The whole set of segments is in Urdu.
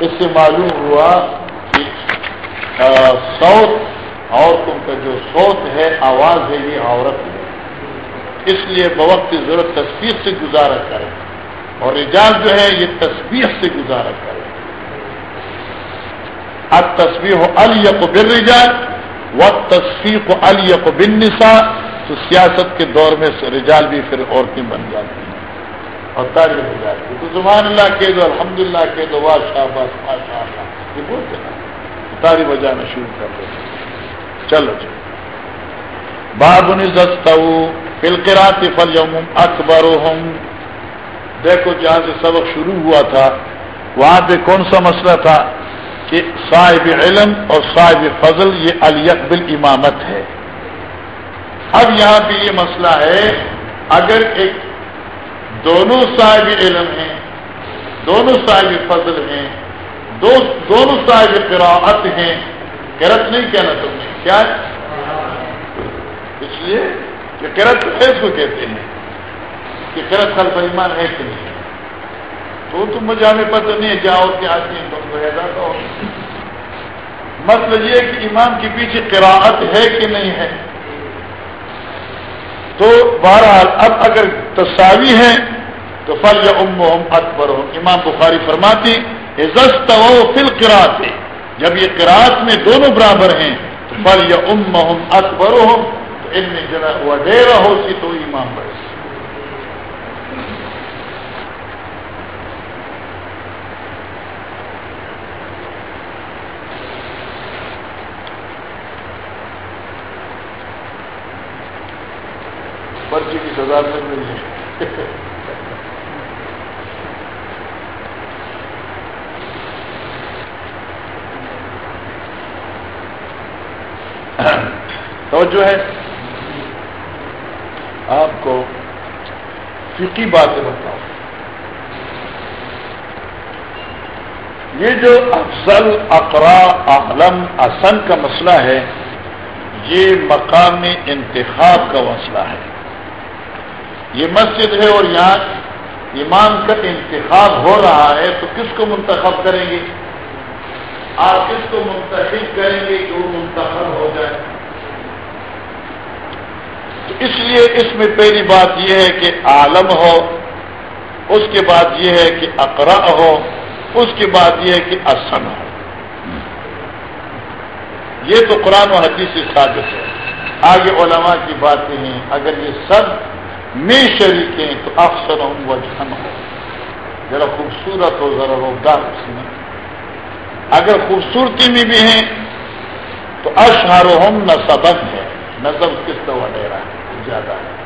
اس سے معلوم ہوا کہ سوت عورتوں کا جو سوت ہے، آواز ہے، یہ عورت ہے۔ اس لیے بوقت ضرورت تصویر سے گزارا کرے اور اجاز جو ہے یہ تصویر سے گزارا کرے اب تصویر ہو الیق بر رجال و تصویر کو الیق بن نسا تو سیاست کے دور میں رجال بھی پھر عورتیں بن جاتی ہیں۔ اور تعلیم ہو جاتی تو زمان اللہ کے دو الحمد للہ کے دو واہ شاہباز ماشاء اللہ۔ یہ بولتے نا تاری بجانا شروع کر دو۔ چلو چلو باب نزت فلقرات فل یوم اکبر دیکھو جی، جہاں سے سبق شروع ہوا تھا۔ وہاں پہ کون سا مسئلہ تھا کہ صاحب علم اور صاحب فضل یہ الیقبل امامت ہے۔ اب یہاں پہ یہ مسئلہ ہے، اگر ایک دونوں صاحب علم ہیں، دونوں صاحب فضل ہیں، دو، دونوں صاحب قراعت ہیں۔ کرت نہیں کہنا تم نے، کیا اس لیے کہ کرت ایس کو کہتے ہیں۔ کہ کرت خل ایمان ہے کہ نہیں؟ تو تم مجھے ہمیں پتہ نہیں ہے کیا اور کیا آدمی تم کو ایسا مطلب یہ کہ امام کے پیچھے قراعت ہے کہ نہیں ہے۔ تو بہرحال اب اگر تصاوی ہے تو فل ام اکبر امام بخاری فرماتی عزت فل قرآت جب یہ قرآت میں دونوں برابر ہیں، تو فل یا ام اکبر ہو تو ان میں جنا ڈیرا ہو سی تو امام بڑھ پرچی کی سزا مل تو جو ہے۔ آپ کو فکی باتیں بتاؤ یہ جو افضل اقرا عالم اصن کا مسئلہ ہے، یہ مقامی انتخاب کا مسئلہ ہے۔ یہ مسجد ہے اور یہاں امام کا انتخاب ہو رہا ہے، تو کس کو منتخب کریں گے؟ آپ کس کو منتخب کریں گے کہ وہ منتخب ہو جائے؟ تو اس لیے اس میں پہلی بات یہ ہے کہ عالم ہو، اس کے بعد یہ ہے کہ اقرا ہو، اس کے بعد یہ ہے کہ اسن ہو۔ یہ تو قرآن و حدیث سے ثابت ہے۔ آگے علماء کی باتیں ہیں۔ اگر یہ سب میں شریکیں تو افسر ہوں وہ جھن ہو. ذرا خوبصورت ہو ذرا روزگار میں. اگر خوبصورتی میں بھی ہیں تو اشہر ہم نصبت ہے. نصب کس طرح وغیرہ ہے زیادہ ہے.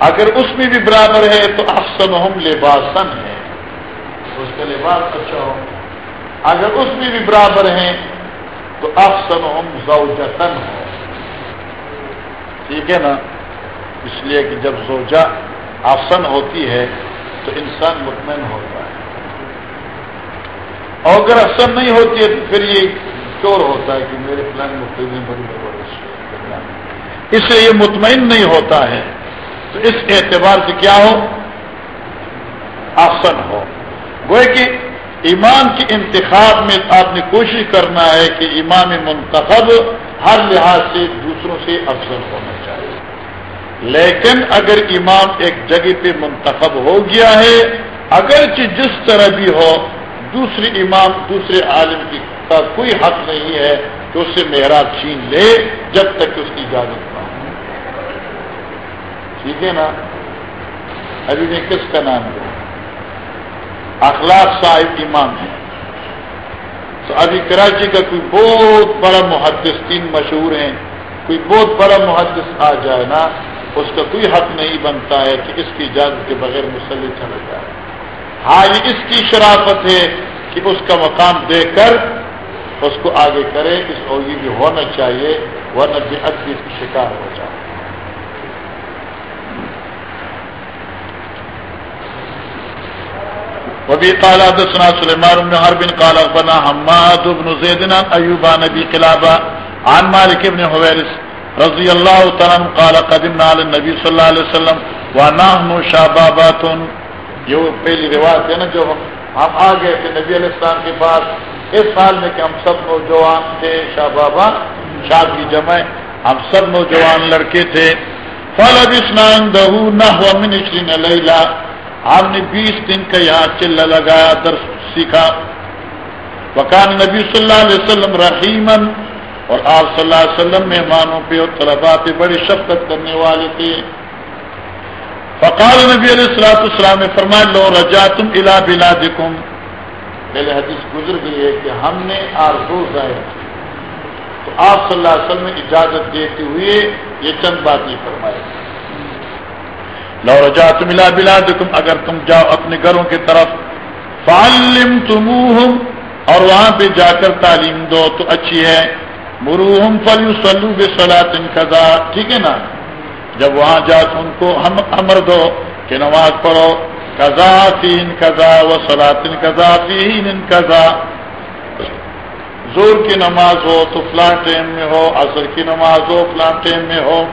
اگر اس میں بھی برابر ہے تو افسن ہم لباسن ہے. اس کا لباس اچھا ہو. اگر اس میں بھی برابر ہیں تو افسن ہم زوجتن ہو. ٹھیک ہے نا؟ اس لیے کہ جب سوچا آسن ہوتی ہے تو انسان مطمئن ہوتا ہے۔ اور اگر آسن نہیں ہوتی ہے تو پھر یہ چور ہوتا ہے کہ میرے پلان میں بڑی اس سے یہ مطمئن نہیں ہوتا ہے۔ تو اس اعتبار سے کیا ہو؟ آسن ہو۔ وہ کہ ایمان کے انتخاب میں آپ نے کوشش کرنا ہے کہ امام منتخب ہر لحاظ سے دوسروں سے افضل ہونا چاہیے۔ لیکن اگر امام ایک جگہ پہ منتخب ہو گیا ہے، اگرچہ جس طرح بھی ہو، دوسری امام، دوسرے عالم کی کا کوئی حق نہیں ہے کہ اس سے میرا چھین لے جب تک اس کی اجازت نہ ہو۔ ٹھیک ہے نا؟ ابھی میں کس کا نام دوں؟ اخلاق صاحب امام ہے تو ابھی کراچی کا کوئی بہت بڑا محدثین مشہور ہیں، کوئی بہت بڑا محدث آ جائے نا، اس کا کوئی حق نہیں بنتا ہے کہ اس کی اجازت کے بغیر مسلح چلا جائے۔ ہاں یہ اس کی شرافت ہے کہ اس کا مقام دے کر اس کو آگے کرے، اس اور یہ بھی ہونا چاہیے، ورنہ بھی ادبی اس کی شکار ہو جائے۔ وبی قال حدثنا سليمان بن حرب قال بنا حماد بن زيد ايوب نبي قلابه عن مالك بن حويرث رضي الله تعالى عنه قال قدمنا على النبي صلى الله عليه وسلم ونحن شبابات. یہ پہلی روایت ہے نا، جو ہم آ گئے تھے، نبی علیہ السلام کے پاس، اس سال میں کہ ہم سب نوجوان تھے شاہ بابا شاہ کی جمع ہم سب نوجوان لڑکے تھے۔ فل اب اسنان دہو نہ ہم نے بیس دن کا یہاں چلا لگایا، درس سیکھا۔ وکان نبی صلی اللہ علیہ وسلم رحیمن اور آپ صلی اللہ علیہ وسلم مہمانوں پہ اور طلبا پہ بڑی شفقت کرنے والے تھے۔ فقال نبی علیہ السلاۃ السلام نے فرمایا، لو رجا تم الا بلا پہلے حدیث گزر گئی ہے کہ ہم نے آرزو ظاہر کی۔ تو آپ صلی اللہ علیہ وسلم نے اجازت دیتے ہوئے یہ چند بات یہ فرمائے۔ لو رجا تم الا بلا اگر تم جاؤ اپنے گھروں کی طرف فالم تم اور وہاں پہ جا کر تعلیم دو تو اچھی ہے۔ مروحم فلو سلو بے سلاطن قزا ٹھیک ہے نا؟ جب وہاں جا تو ان کو ہم امر دو کہ نماز پڑھو قزا تین قزا و سلاطن قزا تین قزا زور کی نماز ہو تو فلاں ٹائم میں ہو، عصر کی نماز ہو، فلاں ٹائم میں ہو۔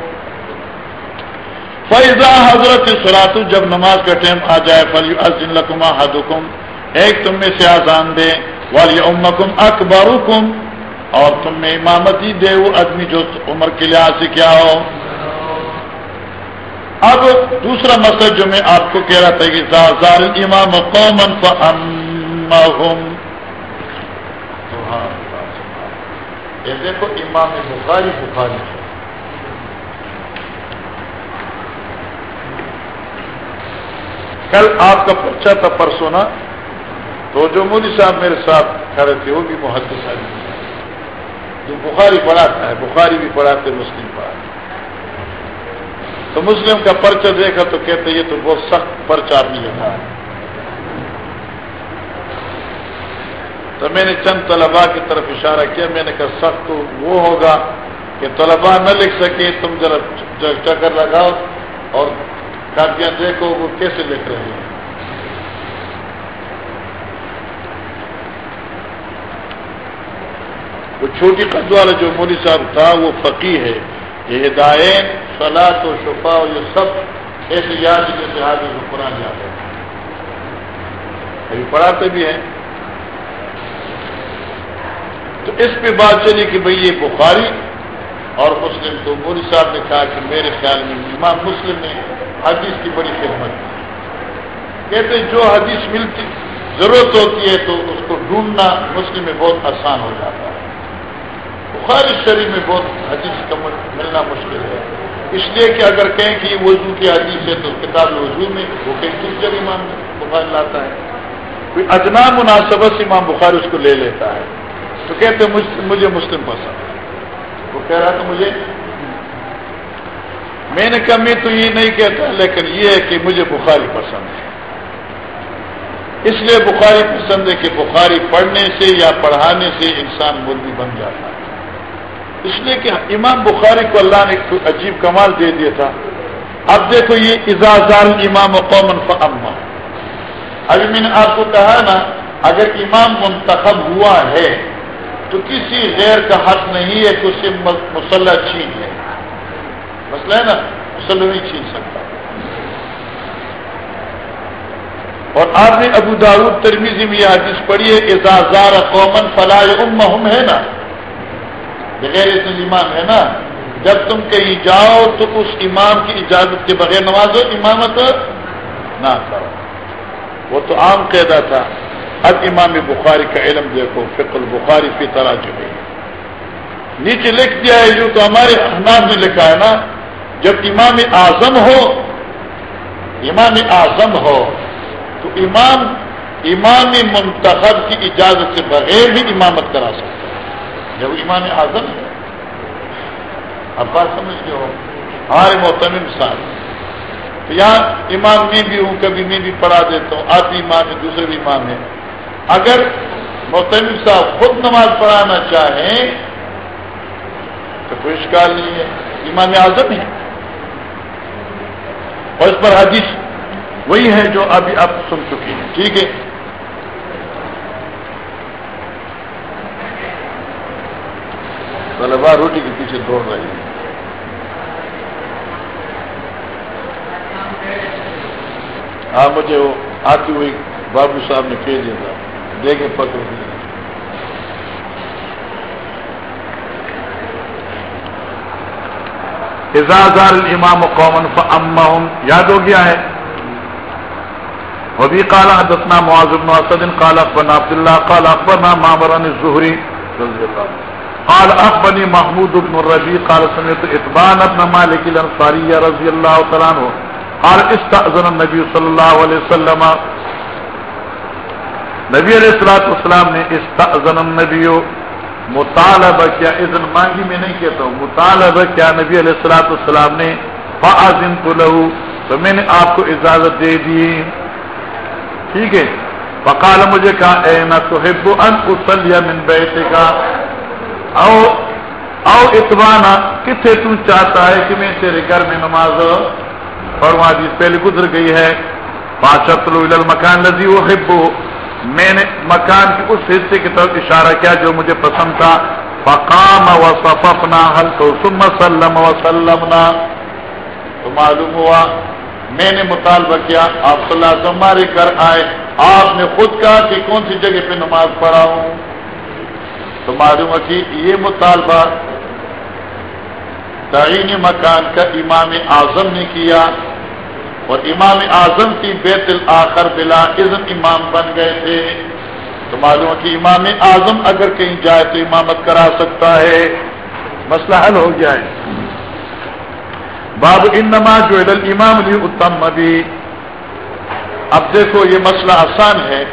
فیضا حضرت سلاط جب نماز کا ٹائم آ جائے فلی ازن لکما حدکم ایک تم میں سے آزان دے والی امکم اکبر اور تم میں امامتی دے، وہ آدمی جو عمر کے لحاظ سے کیا ہو۔ اب دوسرا مسئلہ جو میں آپ کو کہہ رہا تھا کہ زار امام قومن فہم یہ دیکھو، امام بخاری بخاری۔ کل آپ کا پرچہ تھا پرسوں نا، تو جو مودی صاحب میرے ساتھ کھڑے تھے، وہ بھی محدث آدمی جو بخاری پڑھاتا ہے، بخاری بھی پڑھاتے، مسلم پڑھاتے۔ تو مسلم کا پرچہ دیکھا تو کہتے، یہ تو بہت سخت پرچہ آدمی لکھا ہے۔ تو میں نے چند طلباء کی طرف اشارہ کیا، میں نے کہا، سخت تو وہ ہوگا کہ طلباء نہ لکھ سکے تم ذرا چکر لگاؤ اور کاپیاں دیکھو وہ کیسے لکھ رہے ہیں؟ وہ چھوٹی قد والا جو مودی صاحب تھا، وہ فقی ہے۔ یہ ہدایت سلاد و شفا یہ سب ایسے یاد جیسے آدمی کو قرآن یاد ہے۔ ابھی پڑھاتے بھی ہیں۔ تو اس پہ بات چلی کہ بھئی یہ بخاری اور مسلم تو مودی صاحب نے کہا کہ میرے خیال میں امام مسلم نے حدیث کی بڑی خدمت۔ کی کہتے جو حدیث ملتی ضرورت ہوتی ہے تو اس کو ڈھونڈنا مسلم میں بہت آسان ہو جاتا ہے۔ بخاری شریف میں بہت حدیث کا ملنا مشکل ہے۔ اس لیے کہ اگر کہیں کہ یہ وضو کی حدیث ہے تو کتاب وضو میں وہ کہیں دوسرے امام بخار لاتا ہے۔ کوئی اجنا مناسبت سے امام بخاری اس کو لے لیتا ہے۔ تو کہتے مجھے مسلم پسند ہے۔ وہ کہہ رہا تھا مجھے میں نے کہا، میں تو یہ نہیں کہتا، لیکن یہ ہے کہ مجھے بخاری پسند ہے۔ اس لیے بخاری پسند ہے کہ بخاری پڑھنے سے یا پڑھانے سے انسان مولوی بن جاتا ہے۔ اس لیے کہ امام بخاری کو اللہ نے عجیب کمال دے دیا تھا۔ اب دیکھو یہ اجازال امام قومن فما ابھی میں نے آپ کو کہا نا، اگر امام منتخب ہوا ہے تو کسی غیر کا حق نہیں ہے کہ اسے مسلح چھین ہے مسئلہ ہے نا مسلح نہیں چھین سکتا اور آپ نے ابو داود ترمیزی میں یہ حدیث پڑھی ہے اعزازار قومن فلاح ام ہے نا بغیر امام ہے نا جب تم کہیں جاؤ تو اس امام کی اجازت کے بغیر نماز امامت نہ کرو وہ تو عام قیدا تھا اب امام بخاری کا علم دیکھو فکر البخاری کی طرح جو نیچے لکھ دیا ہے جو تو ہمارے احناب نے لکھا ہے نا جب امام اعظم ہو، امام اعظم ہو، تو امام امام منتخب کی اجازت سے بغیر بھی امامت کرا سکتا جب ایمان اعظم ہے۔ اب بات سمجھ گئے ہو۔ ہمارے محتم انسان۔ تو یہاں امام میں بھی ہوں، کبھی میں بھی پڑھا دیتا ہوں آدمی امام ہے، دوسرے بھی امام ہے۔ اگر محتم صاحب خود نماز پڑھانا چاہیں تو کوئی شکار نہیں ہے۔ امام اعظم ہے۔ اور اس پر حدیث وہی ہے جو ابھی آپ سن چکی ہیں۔ ٹھیک ہے؟ طلبا روٹی کے پیچھے دوڑ رہے ہیں۔ ہاں مجھے وہ آتی ہوئی بابو صاحب نے کہہ دیا تھا۔ دیکھیں، پکڑ دیا ازازار امام قومن فامہم یاد ہو گیا ہے؟ وبی قال حدثنا معاذ بن اسد، قال اخبرنا عبد الله، قال اخبرنا معمر بن الزهري رضي الله قال اخبرني محمود بن الربيع قال سمعت اتبان بن مالك الانصاري رضي الله تعالى عنه قال استاذن النبي صلى الله عليه وسلم. نبی علیہ السلاط والسلام نے استاذن النبی مطالبہ کیا، اذن مانگی میں نہیں کہتا ہوں، مطالبہ کیا نبی علیہ السلاط والسلام نے فاضن تو لہو تو میں نے آپ کو اجازت دے دی۔ ٹھیک ہے؟ بکال مجھے کہا، اے نہ تو ہبو ان اسلیا من بیٹے کا او او اتوانا کتنے تو چاہتا ہے کہ میں تیرے گھر میں نماز پڑھوا دی؟ پہلے گزر گئی ہے۔ پاشت مکان لذی وہ ہبو میں نے مکان کے اس حصے کی طرف اشارہ کیا جو مجھے پسند تھا۔ فقام و صفنا حل تو سم سلم وسلم تو معلوم ہوا، میں نے مطالبہ کیا، آپ صلی اللہ علیہ ہمارے گھر آئے۔ آپ نے خود کہا کہ کون سی جگہ پہ نماز پڑھا ہوں؟ تو معلوم ہے کہ یہ مطالبہ تعین مکان کا امام اعظم نے کیا۔ اور امام اعظم کی بیت الآخر بلا اذن امام بن گئے تھے۔ تو معلوم ہے کہ امام اعظم اگر کہیں جائے تو امامت کرا سکتا ہے۔ مسئلہ حل ہو جائے باب ان نماز جو امام لی اتم مبی اب دیکھو یہ مسئلہ آسان ہے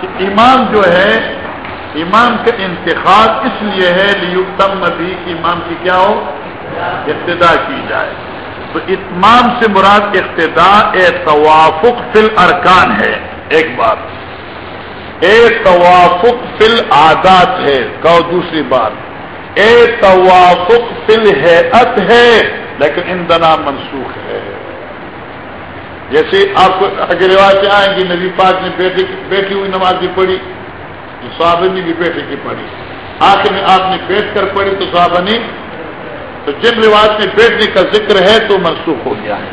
کہ امام جو ہے، امام کا انتخاب اس لیے ہے لیتم مبی کہ امام کی کیا ہو؟ ابتدا کی جائے۔ تو اتمام سے مراد ابتدا اے توافق فل ارکان ہے۔ ایک بات۔ اے توافق فل عادات ہے۔ کہ دوسری بات۔ اے توافق فل ہے، لیکن ان دنا منسوخ ہے۔ جیسے آپ کو اگر رواج سے آئیں گی، نبی پاک نے بیٹے بیٹھی ہوئی نماز بھی پڑھی، تو صحابہ نے بھی بیٹے کی پڑھی۔ آخر میں آپ نے بیٹھ کر پڑھی تو صحابہ نے تو جن رواج میں بیٹھنے کا ذکر ہے تو منسوخ ہو گیا ہے۔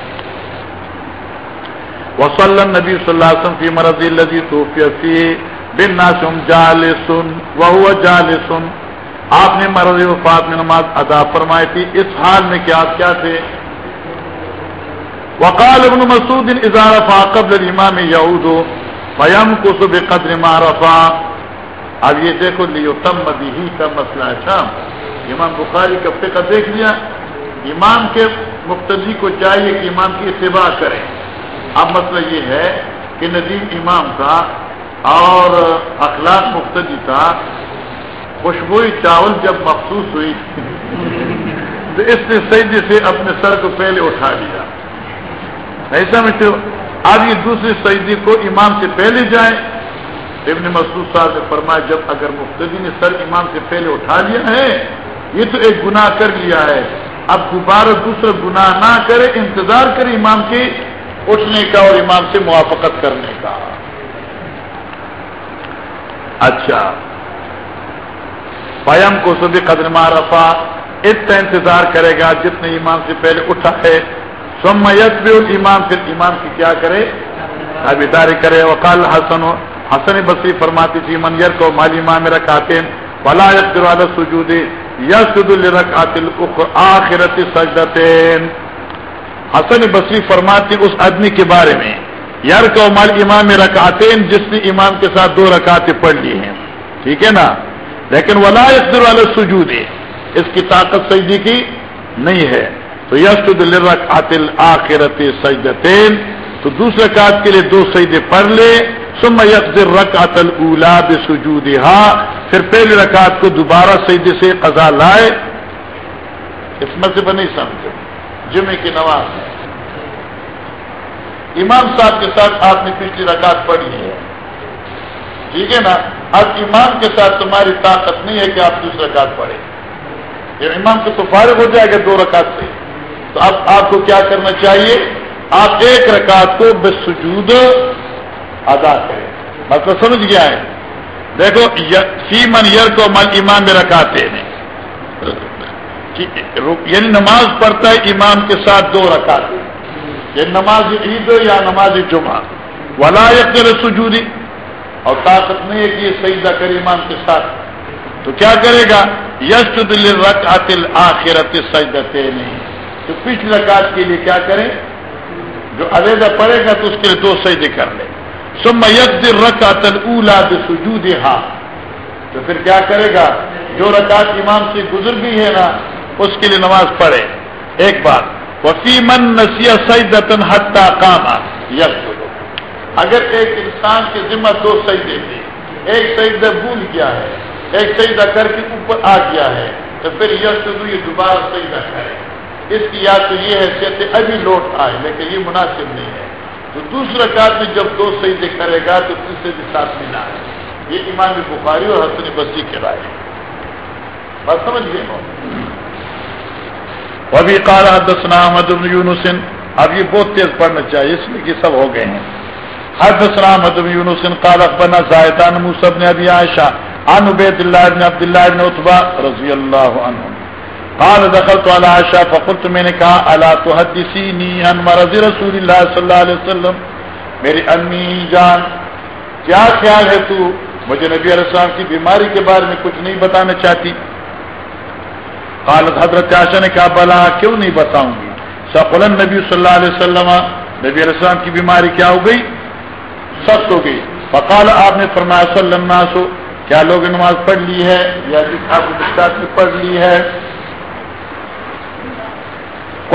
وسلم نبی صلی اللہ علیہ وسلم فی مرضی الذي توفی فی بن ناسم جال سن وہ جال سن آپ نے مرض وفات میں نماز ادا فرمائی تھی۔ اس حال میں کیا آپ کیا تھے؟ وقال ابن مسعود اظہار فا قبل امام یعود فیم کو صبح قدر اب یہ دیکھو لیو تم مدی کا مسئلہ ہے شام۔ امام بخاری کا فقہ دیکھ لیا، امام کے مقتدی کو چاہیے کہ امام کی اتباع کریں اب مسئلہ یہ ہے کہ ندیم امام تھا اور اخلاق مقتدی تھا۔ خوشبوئی چاول جب مخصوص ہوئی، تو اس نے سیدی سے اپنے سر کو پہلے اٹھا لیا۔ نہیں سمجھتے ہو اب یہ دوسری سعیدی کو امام سے پہلے جائیں۔ ابن مسعود صاحب نے فرمایا، جب اگر مقتدی نے سر امام سے پہلے اٹھا لیا ہے یہ تو ایک گناہ کر لیا ہے۔ اب دوبارہ دوسرا گناہ نہ کرے، انتظار کرے امام کے اٹھنے کا اور امام سے موافقت کرنے کا۔ اچھا۔ فیم کو سبھی قدر معرفا اتنا انتظار کرے گا جتنے ایمان سے پہلے اٹھا ہے۔ سم یس بھی ایمان پھر ایمان کی کیا کرے؟ داری کرے۔ وقال حسن حسن بصری فرماتی تھی، من یر کو مالی ماں میں رکھاتے فلا یقر سجود یسد الرکعت آخرت سجدتین۔ حسن بصری فرماتی اس آدمی کے بارے میں یار کو مال امام رکعتیں جس نے امام کے ساتھ دو رکعتیں پڑھ لی ہیں۔ ٹھیک ہے نا؟ لیکن ولا اقدر والے سجود اس کی طاقت سجدی کی نہیں ہے۔ تو یس رق آخرت سجدتین، تو دوسرے کات کے لیے دو سجدے پڑھ لے۔ سم یکر رق عطل اولا پھر پہلی رکعت کو دوبارہ سجدے سے قضا لائے۔ اس مسئلے نہیں سمجھے۔ جمعے کی نواز امام صاحب کے ساتھ آپ نے پچھلی رکعت پڑھی ہے۔ ٹھیک ہے نا؟ اب امام کے ساتھ تمہاری طاقت نہیں ہے کہ آپ دوسرا رکعت پڑھیں۔ جب امام سے تو فارغ ہو جائے گا دو رکعت سے۔ تو اب آپ کو کیا کرنا چاہیے؟ آپ ایک رکعت کو بے سجود ادا کریں مطلب سمجھ گیا ہے۔ دیکھو سی من یر کو مل امام میں رکھاتے ہیں یعنی نماز پڑھتا ہے امام کے ساتھ دو رکعت۔ کہ نماز عید یا نماز جمعہ۔ ولا یقر سجودی اور طاقت نہیں ہے کہ یہ سجدہ کرے ایمان کے ساتھ۔ تو کیا کرے گا؟ یش دل رق عطل آخرت سجدتے نہیں تو پچھلے رکعت کے لیے کیا کرے؟ جو علیحدہ پڑے گا تو اس کے لیے دو سجدے کر لے۔ سم یک دل رق عطل تو پھر کیا کرے گا؟ جو رکعت امام سے گزر گئی ہے نا، اس کے لیے نماز پڑھے۔ ایک بات وفی من نسیہ سعیدن حتہ کام یس اگر ایک انسان کے ذمہ دو سجدے تھے، ایک سجدہ بھول گیا ہے، ایک سجدہ کر کے اوپر آ گیا ہے، تو پھر یس یہ دوبارہ سجدہ کرے۔ اس کی یاد تو یہ حیثیت ابھی لوٹ آئے، لیکن یہ مناسب نہیں ہے۔ تو دوسرا کار میں جب دو سجدے کرے گا تو تیسرے بھی ساتھ ملا یہ امام بخاری اور حسن بسی کے رائے بات سمجھ گئے ابھی کالا دسنا احمد یونسن اب یہ بہت تیز پڑھنا چاہیے، اس لیے کہ سب ہو گئے ہیں۔ حدثنا احمد بن يونس قال اخبرنا زائدان موسى بن ابي عائشه عن عبيد الله بن عبد الله بن عتبه رضي الله عنه قال دخلت على عائشه فقلت میں نے کہا الا تحدثيني عن مرض رسول الله صلى الله عليه وسلم؟ میری امی جان، کیا خیال ہے تو؟ مجھے نبی علیہ السلام کی بیماری کے بارے میں کچھ نہیں بتانا چاہتی۔ قالت حضرت عائشہ نے کہا، بلا، کیوں نہیں بتاؤں گی؟ سقل نبی صلی اللہ علیہ وسلم، نبی علیہ السلام کی بیماری کیا ہو گئی؟ سخت ہو گئی۔ فقال، آپ نے فرمایا، صلی اللہ سو کیا لوگ نماز پڑھ لی ہے؟ یا آپ نے پڑھ لی ہے؟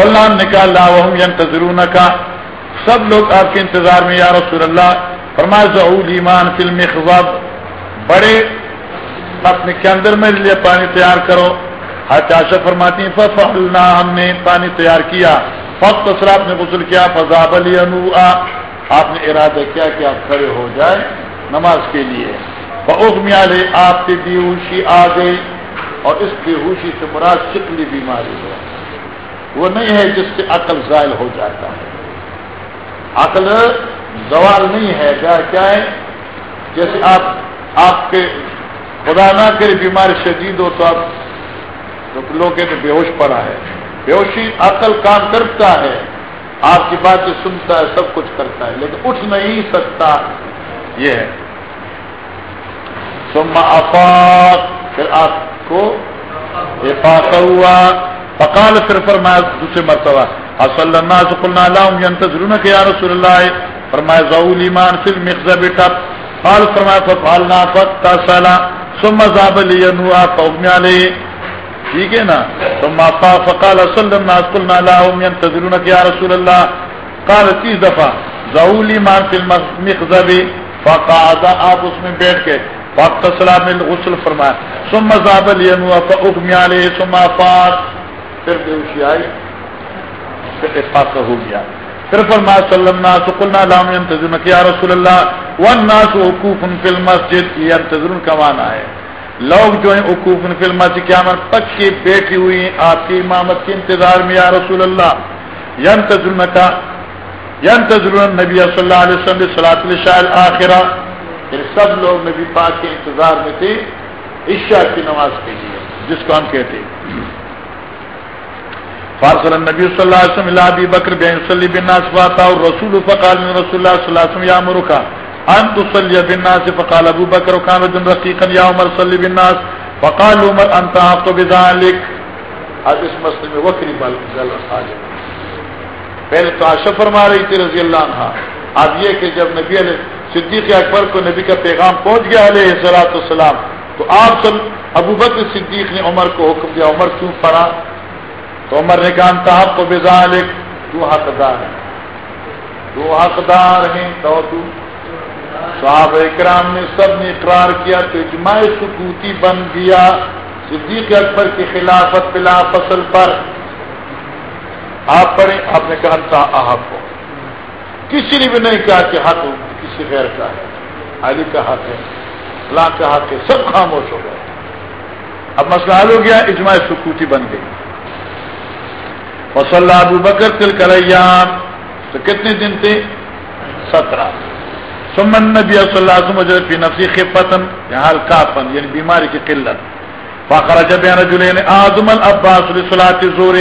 کلام نے کہا اللہ ینتظرون کا سب لوگ آپ کے انتظار میں، یا رسول اللہ، فرمایا ضعول ایمان فلم خباب بڑے اپنے کے اندر میں لیے پانی تیار کرو۔ ہر فرماتی ہیں ہم نے پانی تیار کیا۔ فخت اثرات نے غسل کیا فضاب علی انو آپ نے ارادہ کیا کہ آپ کھڑے ہو جائیں نماز کے لیے۔ میالے آپ کی بیہوشی آ گئی۔ اور اس بیہوشی سے مراد شکلی بیماری ہے۔ وہ نہیں ہے جس سے عقل ظاہر ہو جاتا ہے۔ عقل زوال نہیں ہے، کیا کیا ہے؟ جیسے آپ آپ کے خدا نہ کرے بیماری شدید ہو تو آپ لوگ کہتے بے ہوش پڑا ہے۔ بے ہوشی عقل کام کرتا ہے، آپ کی باتیں سنتا ہے، سب کچھ کرتا ہے، لیکن اٹھ نہیں سکتا۔ یہ ہے۔ ثم افاق پھر آپ کو افاق ہوا۔ فقال پھر فرمایا دوسرے مرتبہ، اصل اللہ سکلنا اللہ ینتظرون کہ یا رسول اللہ، فرمایا ضعول ایمان فی المخزب ٹپ قال فرمایا فقالنا فقتا ثم ذاب لینوا فاغمی علیہ۔ ٹھیک ہے نا؟ ثم فقال صلى تو مافا فقال ينتظرونك يا رسول اللہ۔ قال، تیس دفعہ ظہولی مان فی المخزب فقعد، آپ اس میں بیٹھ کے وقت سلام غسل فرمایا۔ ثم ذاب لینوا فاغمی علیہ، ثم افاق پھر بیوشی آئی پھر ہو گیا۔ پھر فرمایا صلی اللہ علیہ وسلم لهم ينتظرونك يا رسول اللہ، والناس وقوف فی المسجد ينتظرون کا معنی ہے لوگ جو ہیں عقوف فلم سے کیا من پکی بیٹھی ہوئی ہیں، آپ کی امامت کے انتظار میں، یا رسول اللہ۔ ین تجرم کا ین تجرم نبی صلی اللہ علیہ وسلم صلاح شاہ آخرہ پھر سب لوگ نبی پاک کے انتظار میں تھے، عشاء کی نماز کے لیے، جس کو ہم کہتے ہیں۔ فارسل نبی صلی اللہ علیہ وسلم اللہ بکر بین صلی بن ناسفاتا اور رسول فقال من رسول اللہ صلی اللہ علیہ وسلم، یا مرکا ان تصلي بالناس فقال ابو بكر وكان رجل رقيقا يا عمر صلي بالناس فقال عمر، انت عفت بذلك اب اس مسئلے میں وکری بل پہلے تو عائشہ فرما رہی تھی رضی اللہ عنہ، اب یہ کہ جب نبی علیہ صدیق اکبر کو نبی کا پیغام پہنچ گیا علیہ سلاۃ السلام تو آپ سب ابو بکر صدیق نے عمر کو حکم دیا، عمر کیوں پڑا تو عمر نے کہا، انت آپ کو بذلك تو حقدار ہے تو حقدار ہیں، تو تو۔ صحابہ اکرام نے سب نے اقرار کیا تو اجماع سکوتی بن گیا۔ صدیق اکبر کی خلافت بلا فصل پر۔ آپ پڑھیں، آپ نے کہا تھا آپ کو کسی نے بھی نہیں کہا کہ حق کسی غیر کا ہے۔ علی کا حق ہے اللہ کا حق ہے، سب خاموش ہو گئے۔ اب مسئلہ حل ہو گیا، اجماع سکوتی بن گئی۔ وصلہ ابو بکر تل کریام تو کتنے دن تھے؟ سترہ. سمن نبی صلی اللہ علیہ وسلم فی نفسی خفتن یعنی حال کافن یعنی بیماری کی قلت. فخرج بین رجلین، آدم العباس لصلاة زور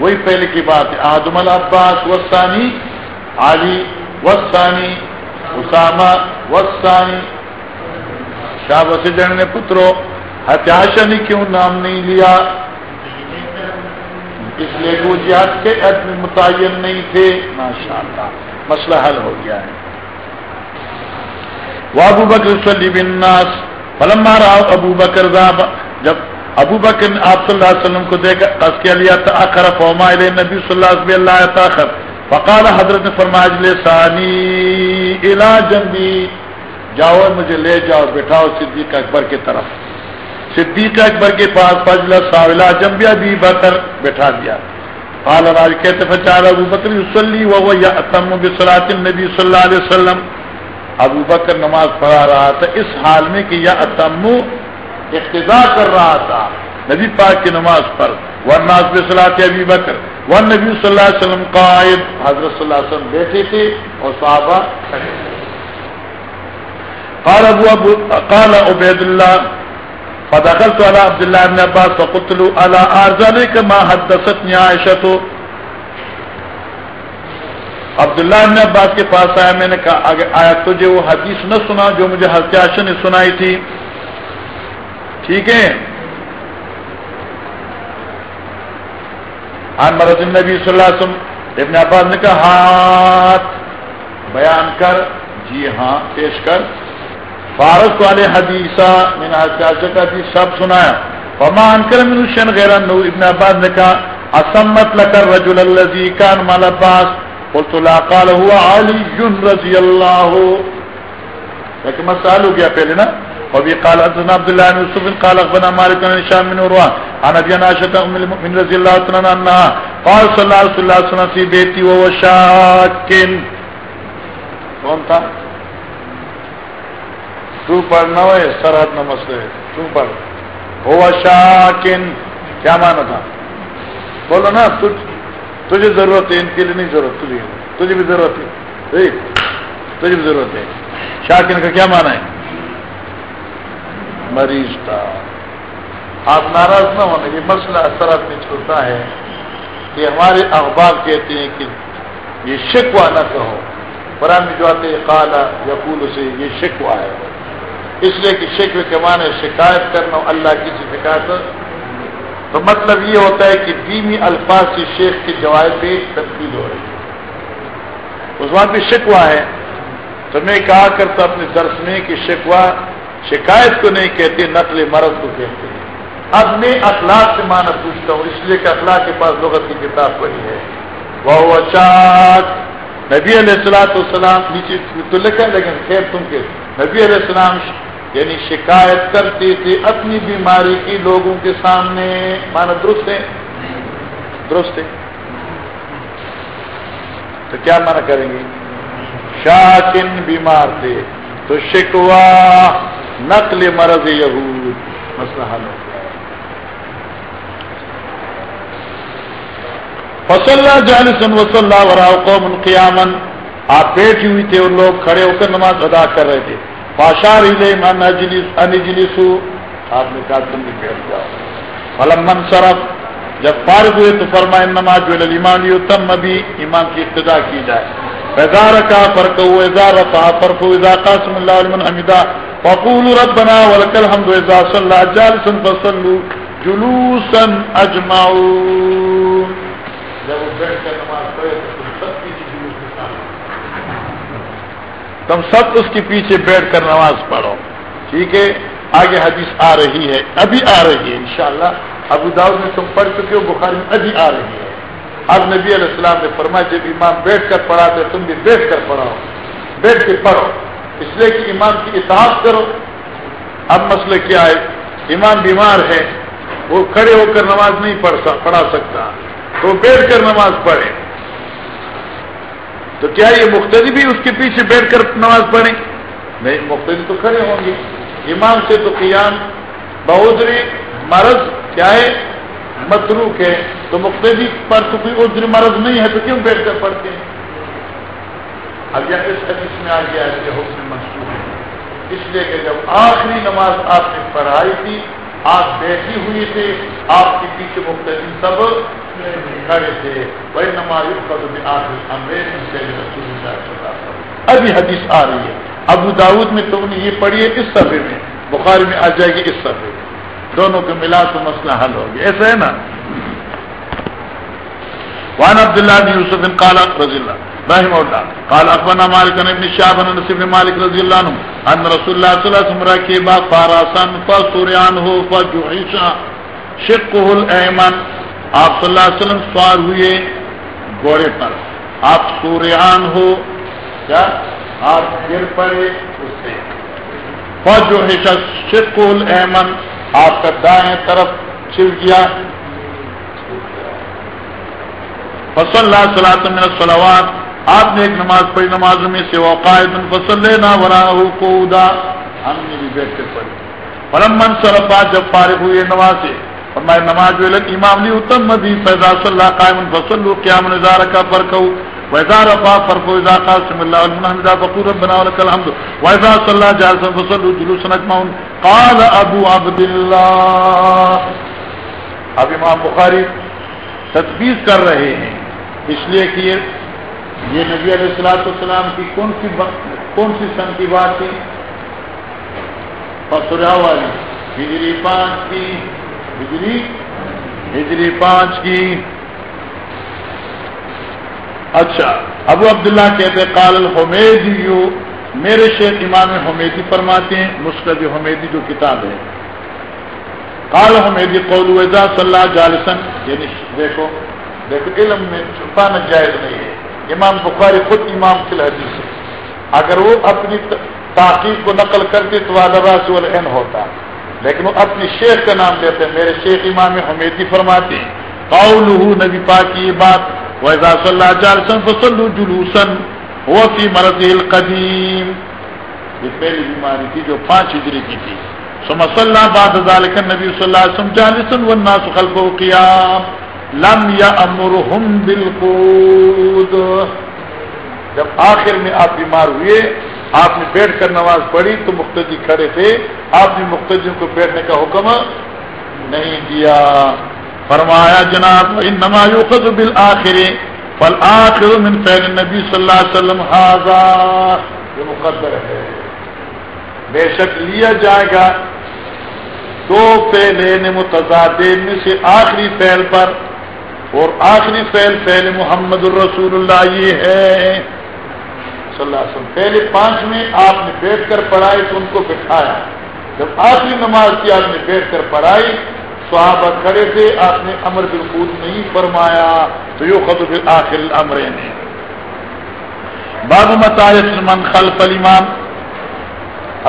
وہی پہلے کی بات ہے، آدم العباس وسانی علی وسانی اسامہ وسانی شاہ وسیجن نے پترو ہتھیاشا نے کیوں نام نہیں لیا؟ اس لیے کہ وہ جہاد کے عدم متعین نہیں تھے۔ ماشاء اللہ مسئلہ حل ہو گیا ہے۔ وہ ابو بکر صلی بن ناس فلم مارا ابو بکر جب ابو بکر آپ صلی اللہ علیہ وسلم کو دیکھا قص کیا لیا تھا آخر فوما نبی صلی اللہ علیہ اللہ تاخر فقال حضرت نے فرماج لے سانی الا جنبی جاؤ مجھے لے جاؤ بٹھاؤ صدیق اکبر کی طرف۔ صدیق اکبر کے پاس فضل ساولا جمبیا بھی بکر بٹھا دیا۔ قال راج کہتے فچار ابو بکر وسلی وہ یا اتم بسلاط النبی صلی اللہ علیہ وسلم۔ ابو بکر نماز پڑھا رہا تھا، اس حال میں کہ یا اتم اقتدا کر رہا تھا۔ نبی پاک کی نماز پر ورناز بسلاط ابی بکر۔ ون نبی صلی اللہ علیہ وسلم قائد، حضرت صلی اللہ علیہ وسلم بیٹھے تھے اور صحابہ قال ابو ابو، قال عبید اللہ فدخلت على عبد الله بن عباس فقلت له على ارزلك ما حدثتني عائشه عبداللہ ابن عباس کے پاس آیا، میں نے کہا آیا تجھے وہ حدیث نہ سنا، جو مجھے ہرچاش نے سنائی تھی. ٹھیک ہے؟ عن مرض النبی صلی اللہ علیہ وسلم، ابن عباس نے کہا ہاتھ بیان کر جی ہاں پیش کر۔ فارس والے حدیثہ میں نے کا حدیث سب سنایا فمان کر من شن غیر ابن عباس نے کہا اسمت لکر رجل الذي كان مال عباس قلت، لا قال، هو علي رضي الله. لیکن مسئلہ ہو گیا پہلے نا۔ وبي قال، حدثنا عبد الله بن يوسف قال اخبرنا مالك بن هشام بن عروه عن ابي عائشه ام المؤمنين رضي الله تعالى عنها قال، صلى الله عليه وسلم في بيتي وهو شاك۔ کون تھا؟ تو پڑھنا ہو سرحد نہ مسئلے تو پڑھ ہوا شاکن۔ کیا مانا تھا؟ بولو نا تجھ تجھے ضرورت ہے، ان کے لیے نہیں ضرورت، تجھے۔ تجھے بھی ضرورت ہے۔ تجھے بھی ضرورت ہے۔ شاکن کا کیا مانا ہے؟ مریض تھا۔ آپ ناراض نہ ہونے یہ مسئلہ سرحد میں چھوٹا ہے کہ ہمارے اخبار کہتے ہیں کہ یہ شکوا نہ کہو۔ قرآن جو آتے کالا یا پھول سے یہ شکوا ہے۔ اس لیے کہ شکر کے معنی شکایت کرنا اللہ کی شکایت تو مطلب یہ ہوتا ہے کہ دیمی الفاظ سے شیخ کے جواب پہ تبدیل ہو رہی ہے۔ اس وہاں پہ شکوا ہے۔ تو میں کہا کرتا اپنے درس میں کہ شکوا شکایت کو نہیں کہتے، نقل مرض کو کہتے ہیں۔ اب میں اخلاق سے معنی پوچھتا ہوں، اس لیے کہ اخلاق کے پاس لغت کی کتاب پڑھی ہے۔ وہ چاک۔ نبی علیہ السلاۃ والسلام، نیچے تو لکھا لیکن خیر تم کے۔ نبی علیہ السلام یعنی شکایت کرتی تھی اپنی بیماری کی لوگوں کے سامنے مانا درست ہے؟ درست ہے۔ تو کیا مانا کریں گے؟ شاکن بیمار تھے، تو شکوا نقل مرض یہود۔ مسئلہ حل ہو گیا۔ فصل جانسن وصلی اللہ وراؤ قوم قیامن آپ بیٹھی ہوئی تھے اور لوگ کھڑے ہو کر نماز ادا کر رہے تھے۔ پاشار انجلسو آپ نے کہا تم بھی بیٹھ جاؤ۔ فلم من صرف، جب فارغ ہوئے تو فرمائے نماز ایمان یو تم ابھی ایمان کی ابتدا کی جائے۔ ازار کا فرق ہو ازار کا فرق ہو ازا قاسم اللہ علم حمیدہ فقول ربنا ولک الحمد ازا صلی اللہ جالسن فصلو جلوسن اجمعون جب وہ بیٹھ کر نماز پڑھے تو سب کی تم سب اس کے پیچھے بیٹھ کر نماز پڑھو۔ ٹھیک ہے؟ آگے حدیث آ رہی ہے، ابھی آ رہی ہے، انشاءاللہ۔ ابو داؤد میں تم پڑھ چکے ہو، بخاری میں ابھی آ رہی ہے۔ اب نبی علیہ السلام نے فرمایا، جب امام بیٹھ کر پڑھا تو تم بھی بیٹھ کر پڑھاؤ۔ بیٹھ کے پڑھو۔ اس لیے کہ امام کی اطاعت کرو۔ اب مسئلہ کیا ہے؟ امام بیمار ہے، وہ کھڑے ہو کر نماز نہیں پڑھ پڑھا سکتا۔ تو بیٹھ کر نماز پڑھے۔ تو کیا یہ مختلف بھی اس کے پیچھے بیٹھ کر نماز پڑھیں؟ نہیں مختلف تو کھڑے ہوں گے۔ امام سے تو قیام بہودری مرض کیا ہے؟ متروک ہے۔ تو مختلف پر تو کوئی ادری مرض نہیں ہے، تو کیوں بیٹھ کر پڑھتے ہیں؟ اب یا اس حدیث میں آ گیا ہے کہ حکم منسوخ ہے۔ اس لیے کہ جب آخری نماز آپ نے پڑھائی تھی، آپ بیٹھی ہوئی تھے آپ کے پیچھے مختلف سب کھڑے تھے وہی نماز ابھی حدیث آ رہی ہے۔ ابو داود میں تم نے یہ پڑھی ہے اس صفحے میں۔ بخاری میں آ جائے گی اس صفحے میں۔ دونوں کو ملا تو مسئلہ حل ہو گیا۔ ایسا ہے نا؟ وان عبد الله بن يوسف قال رضي الله رحمه الله قال، اخبرنا مالك بن شعب بن نصيب بن مالك رضي الله عنه ان رسول الله صلى الله عليه وسلم ركب فراسا فسرعنه فجحش شقه الايمن آپ صلی اللہ علیہ وسلم سوار ہوئے گھوڑے پر۔ آپ سوریان ہو، کیا؟ آپ گر پڑے اس سے۔ فجحش شقه الايمن آپ کا دائیں طرف چھل گیا۔ فصل اللہ صلاح من الصلوات، آپ نے ایک نماز پڑھی، نمازوں میں سے وقائد فصل لینا وراہ کودا ہم نے بھی بیٹھ کر پڑھی۔ فلمن صرفا جب فارغ ہوئے نماز سے فرمائے نماز ویل امام لی اتم مدی فیضا صلی اللہ قائم فصل قیام نظار کا فرق ہو ویزا رفا فرق ویزا قاسم اللہ المحمدہ فقور ربنا ولک الحمد ویزا صلی اللہ جالسا فصل جلوس نجمعون قال ابو عبداللہ اب امام بخاری تدبیز کر رہے ہیں اس لیے کہ یہ نبی علیہ السلاۃ السلام کی کون سی کون سی سن کی بات تھی؟ پسرا والی، ہجری پانچ کی ہجری ہجری پانچ کی۔ اچھا ابو عبداللہ کہتے قال الحمیدی، میرے شیخ امام حمیدی فرماتے ہیں مستد حمیدی جو کتاب ہے۔ قال حمیدی قول وزا صلی اللہ جالسن یعنی دیکھو لیکن علم میں چھپانا جائز نہیں ہے۔ امام بخاری خود امام فی الحدیث ہے۔ اگر وہ اپنی تحقیق کو نقل کرتے تو ادبا سے العین ہوتا۔ لیکن وہ اپنی شیخ کا نام لیتے ہیں۔ میرے شیخ امام حمیدی فرماتے ہیں قول نبی پاک کی یہ بات ویزا صلی اللہ جالسن فصل جلوسن وہ فی مرض القدیم یہ پہلی بیماری تھی جو پانچ ہجری کی تھی۔ سو مسلح بعد ذالک نبی صلی اللہ علیہ وسلم جالسن والناس خلفه قیام لم یا امرحم بالکود جب آخر میں آپ بیمار ہوئے آپ نے بیٹھ کر نماز پڑھی تو مختدی کھڑے تھے۔ آپ نے مختدیوں کو بیٹھنے کا حکم نہیں دیا۔ فرمایا، جناب ان نماز خز بل آخر فل آخر من فیل نبی صلی اللہ علیہ وسلم یہ مقدر ہے۔ بے شک لیا جائے گا۔ دو پہلے متضادین میں سے آخری فیل پر، اور آخری فیل فیل محمد الرسول اللہ، یہ ہے۔ صلی اللہ علیہ وسلم، پہلے پانچ میں آپ نے بیٹھ کر پڑھائی تو ان کو بٹھایا۔ جب آخری نماز کی آپ نے بیٹھ کر پڑھائی، صحابہ کھڑے تھے، آپ نے امر بالکل نہیں فرمایا تو یہ خود آخر امر نے باب متاث من خلف الامام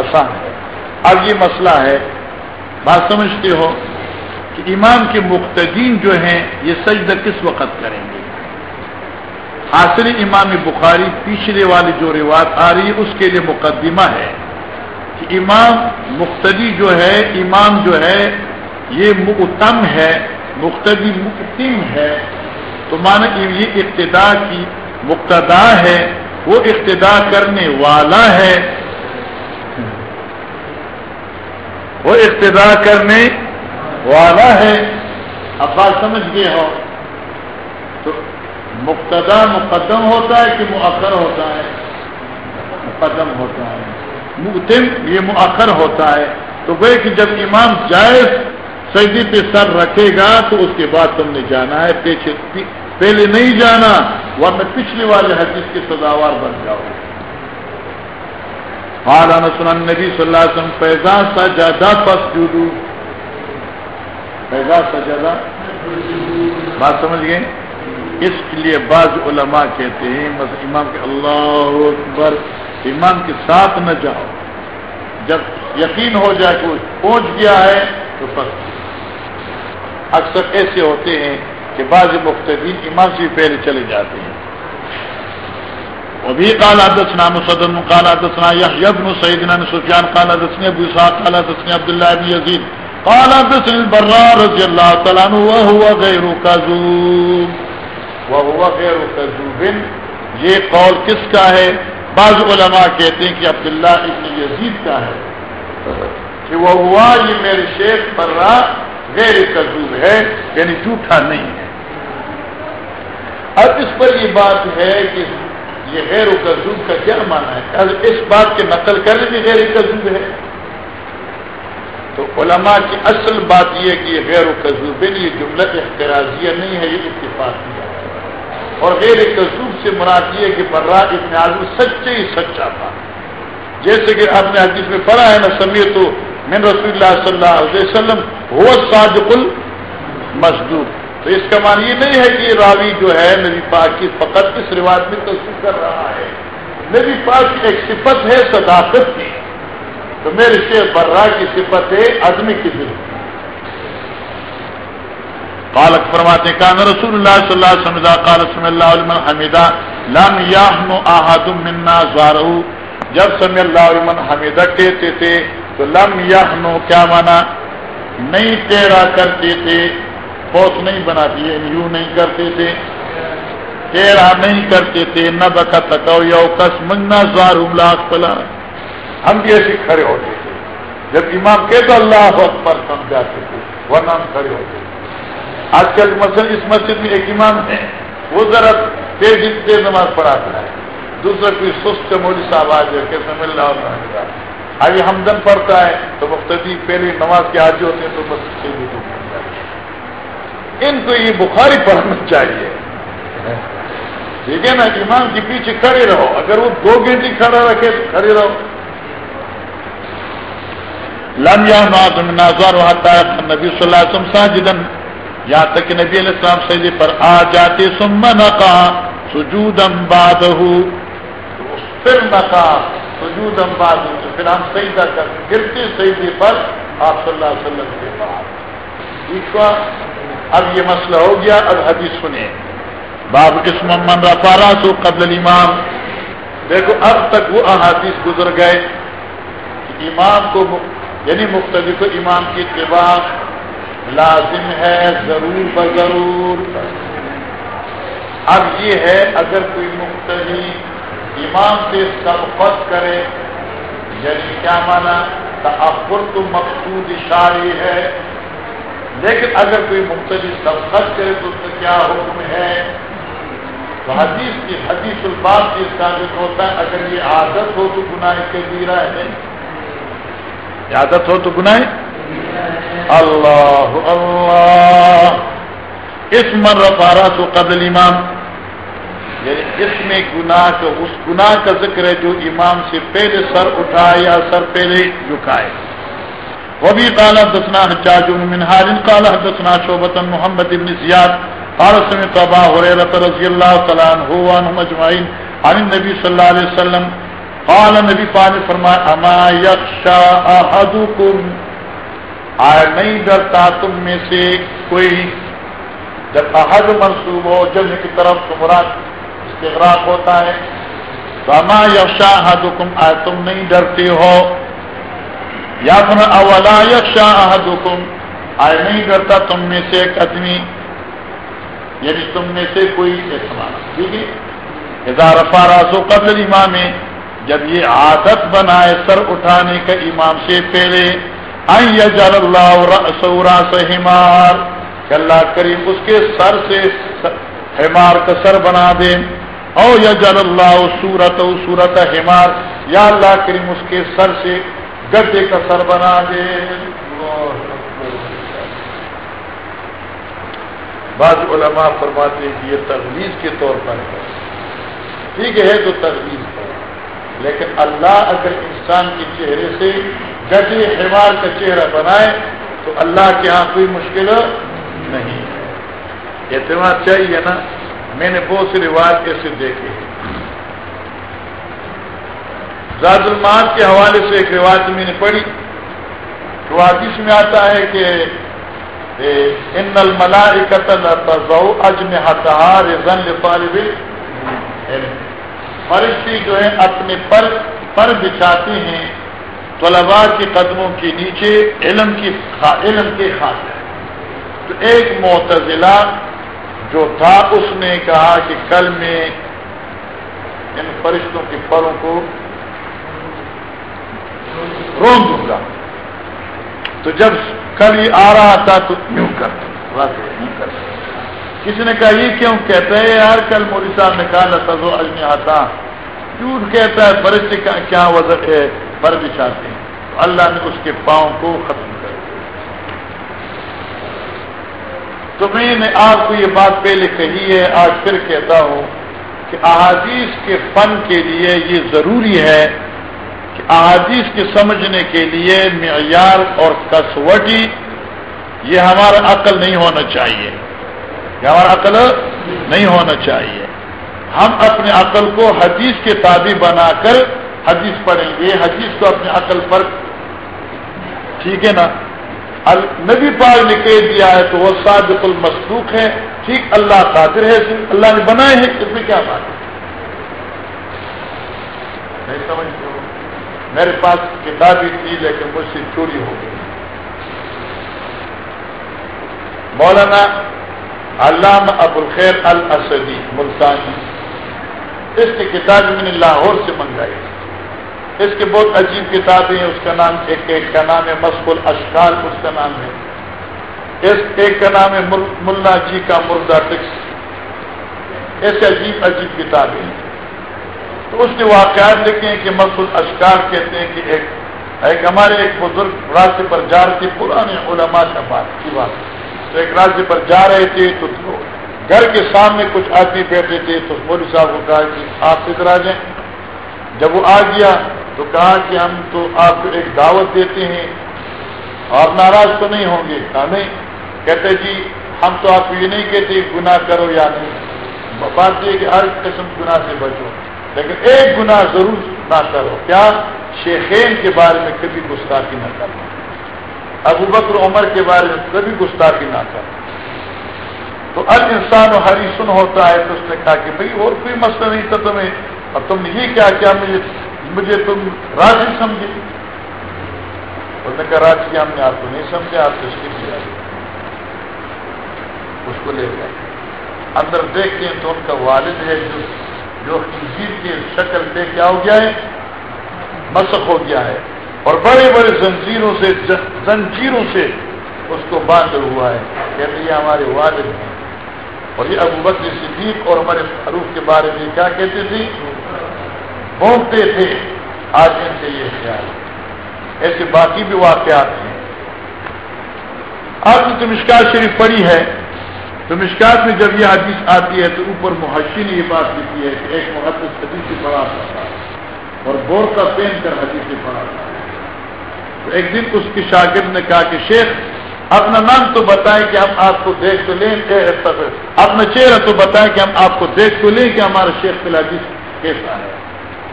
آسان ہے اچھا، اب یہ مسئلہ ہے، بات سمجھتے ہو کہ امام کے مقتدین جو ہیں، یہ سجدہ کس وقت کریں گے؟ حاصل امام بخاری پچھلے والی جو روایت آ رہی ہے، اس کے لیے مقدمہ ہے کہ امام مقتدی جو ہے، امام جو ہے، یہ مقتم ہے، مقتدی مقتم ہے۔ تو مانا کہ یہ ابتدا کی مقتدا ہے، وہ ابتدا کرنے والا ہے۔ وہ ابتدا کرنے والا ہے۔ اب بات سمجھ گئے ہو۔ تو مقتدا مقدم ہوتا ہے کہ مؤخر ہوتا ہے؟ مقدم ہوتا ہے۔ مقدم یہ مؤخر ہوتا ہے۔ تو وہ کہ جب امام جائز سجدی پہ سر رکھے گا تو اس کے بعد تم نے جانا ہے۔ پیچھے پہلے نہیں جانا، ورنہ پچھلے والے حدیث کے سزاوار بن جاؤ۔ فالانا سنن نبی صلی اللہ علیہ وسلم پیزا سا جادا پس جدو پیدا سجدہ بات سمجھ گئے؟ اس کے لیے بعض علماء کہتے ہیں، بس امام کے اللہ اکبر، امام کے ساتھ نہ جاؤ۔ جب یقین ہو جائے کہ پہنچ گیا ہے، تو بس۔ اکثر ایسے ہوتے ہیں کہ بعض مختلف امام سے پہلے چلے جاتے ہیں۔ وبھی کالا دسنا مسدن کالا دسنا یبن سعیدنا سفیان کالا دسنے ابو صاحب کالا دسنے عبداللہ ابن یزید قال بسر البراء رضی اللہ تعالیٰ عنہ وهو غیر کذوب وهو غیر کذوب یہ قول کس کا ہے؟ بعض علماء کہتے ہیں کہ عبداللہ ابن یزید کا ہے. کہ وہ ہوا یہ میرے شیخ برا غیر کذوب ہے یعنی جھوٹا نہیں ہے. اب اس پر یہ بات ہے کہ یہ غیر قزوب کا کیا مانا ہے؟ اس بات کے نقل کرنے میں غیر قزوب ہے. تو علماء کی اصل بات یہ کہ یہ غیر قزوب یہ جملہ احتراضیہ نہیں ہے، یہ اتفاق ہے. اور غیر قزوب سے مراد یہ کہ برا ابن آزم سچے ہی سچا تھا۔ جیسے کہ آپ نے حدیث میں پڑھا ہے نا سمی تو من رسول اللہ صلی اللہ علیہ وسلم ہو صادق المزدور تو اس کا مان یہ نہیں ہے کہ راوی جو ہے، نبی پاک کی فقط اس روایت میں تصویر کر رہا ہے۔ نبی پاک کی ایک صفت ہے، صداقت کی۔ تو میرے شیخ برا کی صفت ہے عدمی کی دل قالک فرماتے کان رسول اللہ صلی اللہ علیہ وسلم قال سم اللہ علم حمیدہ، لم یحن احد منا زارو جب سمی اللہ علم حمیدہ کہتے تھے، تو لم یحنو کیا مانا؟ نہیں تیرا کرتے تھے پوس نہیں بنا دیے یعنی یوں نہیں کرتے تھے۔ تیرا نہیں کرتے تھے، نہ بکا تکو یو کس منگنا زار لاکھ پلا۔ ہم بھی ایسے کھڑے ہوتے تھے۔ جب امام کہتے اللہ پر سمجھاتے تھے، ورنہ ہم کھڑے ہوتے تھے۔ آج کل مثلا اس مسجد میں ایک امام ہے، وہ ذرا تیز تیز نماز پڑھاتا ہے۔ دوسرا کوئی سست مولی صاحب آ جائے کیسے مل رہا ہوتا ابھی ہمدن پڑھتا ہے، تو مختلف پہلے نماز کے آج ہوتے ہیں، تو مسجد سے بھی ان کو یہ بخاری پڑھنا چاہیے۔ ٹھیک ہے نا، امام کے پیچھے کھڑے رہو۔ اگر وہ دو گھنٹے کھڑا رکھے تو کھڑے رہو۔ لمیا نازار نبی صلی اللہ علیہ وسلم ساجدن یہاں تک کہ نبی علیہ السلام سجدے پر آ جاتے سما نقا سجود امباد پھر نقا سجود امباد پھر ہم سجدہ کر گرتے سجدے پر آپ صلی اللہ علیہ وسلم کے بعد۔ ٹھیک ہوا؟ اب یہ مسئلہ ہو گیا اب حدیث سنیں۔ باب اس من رفارا سو قبل امام دیکھو اب تک وہ احادیث گزر گئے امام کو یعنی مختلف امام کی اتباع لازم ہے ضرور بضرور اب یہ ہے اگر کوئی مختلف امام سے سبقت کرے یعنی کیا مانا؟ تاخر تو مقصود اشاری ہے۔ لیکن اگر کوئی مختلف سبقت کرے تو اس کا کیا حکم ہے؟ تو حدیث کی حدیث الباس کی ثابت ہوتا ہے، اگر یہ عادت ہو تو گناہ کے دیرا ہے۔ عادت ہو تو گناہ اللہ اللہ اس مر پارا تو قبل امام یعنی اس میں گناہ کا اس گناہ کا ذکر ہے جو امام سے پہلے سر اٹھائے یا سر پہلے جھکائے۔ وہ بھی کالا دسنا حجاج من حارن کالا دسنا شوبت محمد ابن زیاد حارث میں تبا حریرت رضی اللہ تعالیٰ عنہ مجمعین عن نبی صلی اللہ علیہ وسلم قال نبی پانی فرمایا اما یخشا احدکم آیا نہیں ڈرتا تم میں سے کوئی۔ جب احد منصوب ہو جن کی طرف تمہارا استغراق ہوتا ہے۔ تو اما یکشا حدم آئے تم نہیں ڈرتے ہو۔ یا تم اولا یکشا حدم آئے نہیں ڈرتا تم میں سے ایک آدمی۔ یعنی تم میں سے کوئی ایسا ٹھیک ہے۔ ادار فاراسو قبل امام جب یہ عادت بنائے سر اٹھانے کا امام سے پہلے اللہ سورا سے ہمار اللہ کریم اس کے سر سے ہمار کا سر بنا دے. او یا جل اللہ سورت سورت ہمار یا اللہ کریم اس کے سر سے گڈے کا سر بنا دے. بعض علماء فرماتے ہیں کہ یہ تجویز کے طور پر ہے. ٹھیک ہے تو تجویز ہے. لیکن اللہ اگر انسان کے چہرے سے گدے حمار کا چہرہ بنائے تو اللہ کے ہاں کوئی مشکل نہیں۔ اعتماد چاہیے نا۔ میں نے بہت سی روایت ایسے دیکھے۔ زاد المان کے حوالے سے ایک روایت میں نے پڑھی۔ تو حدیث میں آتا ہے کہ ان الملائی قتل طالب فرشتی جو ہے اپنے پر پر بچھاتے ہیں۔ طلباء کے قدموں کے نیچے علم کی علم کے خاطر تو ایک معتزلہ جو تھا، اس نے کہا کہ کل میں ان فرشتوں کے پروں کو رون دوں گا۔ تو جب کل یہ آ رہا تھا تو یوں کر کسی نے کہا، یہ کیوں کہتا ہے؟ یار، کل موری صاحب نے کہا لو اجمی آتا جھوٹ کہتا ہے برس کیا وزن ہے؟ بر بچھاتے ہیں۔ اللہ نے اس کے پاؤں کو ختم کر دیا۔ تو میں نے آپ کو یہ بات پہلے کہی ہے، آج پھر کہتا ہوں کہ احادیث کے فن کے لیے یہ ضروری ہے کہ احادیث کے سمجھنے کے لیے معیار اور کسوٹی، یہ ہمارا عقل نہیں ہونا چاہیے۔ یہ ہمارا عقل نہیں ہونا چاہیے۔ ہم اپنے عقل کو حدیث کے تابع بنا کر حدیث پڑھیں گے۔ حدیث کو اپنے عقل پر ٹھیک ہے نا؟ نبی پاک نے کہہ دیا ہے تو وہ صادق المسلوق ہے ٹھیک، اللہ قادر ہے۔ اللہ نے بنائے ہیں، اس میں کیا بات ہے؟ نہیں سمجھتے میرے پاس کتابی تھی لیکن مجھ سے چوری ہو گئی۔ مولانا علامہ ابو الخیر الاسدی ملتانی، اس کی کتاب میں نے لاہور سے منگائی۔ اس کی بہت عجیب کتابیں ہیں اس کا نام ایک ایک کا نام ہے مسکل اشکال اس کا نام ہے۔ اس ایک کا نام ہے ملا جی کا مردہ ٹکس ایسے عجیب عجیب کتابیں ہیں تو اس کے واقعات لکھے ہیں کہ مسل اشکال کہتے ہیں کہ ایک ایک ہمارے ایک بزرگ راستے پر جا رہے تھے، پرانے علماء کا بات کی بات۔ تو ایک راستے پر جا رہے تھے تو گھر کے سامنے کچھ آدمی بیٹھے تھے تو مودی صاحب کو کہا کہ آپ ادھر آ جائیں۔ جب وہ آ گیا تو کہا کہ ہم تو آپ کو ایک دعوت دیتے ہیں۔ آپ ناراض تو نہیں ہوں گے؟ کہا نہیں؟ کہتے جی ہم تو آپ کو یہ نہیں کہتے گناہ کرو یا نہیں۔ بات یہ کہ ہر قسم گناہ سے بچو۔ لیکن ایک گناہ ضرور نہ کرو۔ کیا؟ شیخین کے بارے میں کبھی گستاخی نہ کرو۔ ابو بکر عمر کے بارے میں کبھی گستاخی نہ کرو۔ تو ہر انسان ہری سن ہوتا ہے تو اس نے کہا کہ بھائی اور کوئی مسئلہ نہیں تھا تمہیں۔ اور تم نے یہ کیا کیا مجھے مجھے تم راجی سمجھے۔ اس نے کہا ہم نے آپ کو نہیں سمجھا، آپ تشکیل کیا اس کو لے گیا اندر دیکھتے ہیں تو ان کا والد ہے جو جو خنزیر کی شکل پہ کیا ہو گیا ہے؟ مسخ ہو گیا ہے۔ اور بڑے بڑے زنجیروں سے زنجیروں سے اس کو باندھ ہوا ہے۔ کہتے یہ ہمارے والد ہیں۔ اور یہ ابو بکر صدیق اور ہمارے فروخ کے بارے میں کیا کہتے تھے؟ بھونکتے تھے، آج ان سے یہ خیال ایسے باقی بھی واقعات ہیں۔ آپ نے تو مشکات شریف پڑھی ہے۔ تو مشکات میں جب یہ حدیث آتی ہے تو اوپر محشی نے یہ بات لکھی ہے کہ ایک محدث حدیث سے پڑھا تھا۔ اور بور کا پہن کر حدیث سے پڑھا تھا۔ تو ایک دن اس کے شاگرد نے کہا کہ شیخ، اپنا نام تو بتائیں کہ ہم آپ کو دیکھ تو لیں۔ اپنا چہرہ تو بتائیں کہ ہم آپ کو دیکھ تو لیں کہ ہمارا شیخ فلاجی کیسا ہے۔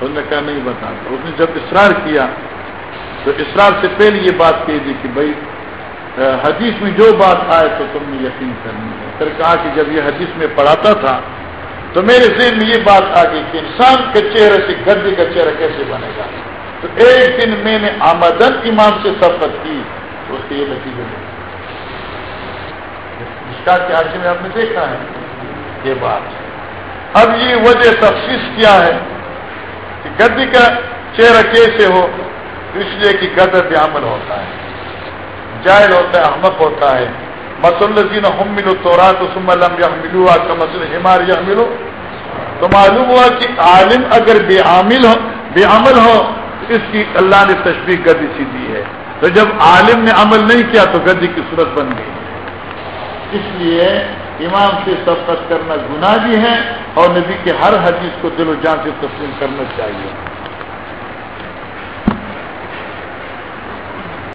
اس نے کہا نہیں بتا اس نے جب اصرار کیا تو اصرار سے پہلے یہ بات کہی تھی کہ بھائی حدیث میں جو بات آئے تو تم نے یقین کرنی ہے۔ پھر کہا کہ جب یہ حدیث میں پڑھاتا تھا تو میرے ذہن میں یہ بات آ گئی کہ انسان کے چہرے سے گدی کا چہرہ کیسے بنے گا؟ تو ایک دن میں نے آمدن امام سے سفر کی تو اس کے یہ نتیجے میں کا آج میں آپ نے دیکھا ہے؟ یہ بات۔ اب یہ وجہ تفصیص کیا ہے؟ کہ گدی کا چہرہ کیسے ہو، اس لیے کہ گدر بھی عمل ہوتا ہے۔ جائل ہوتا ہے احمد ہوتا ہے۔ مسلزین ہم ملو تو رات سملم یا ملو کا مسئلہ ہمار یا ملو تو معلوم ہوا کہ عالم اگر بے عامل ہو، بے عمل ہو، اس کی اللہ نے تشریح گدی سی دی ہے۔ تو جب عالم نے عمل نہیں کیا، تو گدی کی صورت بن گئی۔ اس لیے امام سے سبقت کرنا گناہ بھی ہے اور نبی کے ہر حدیث کو دل و جان سے تسلیم کرنا چاہیے۔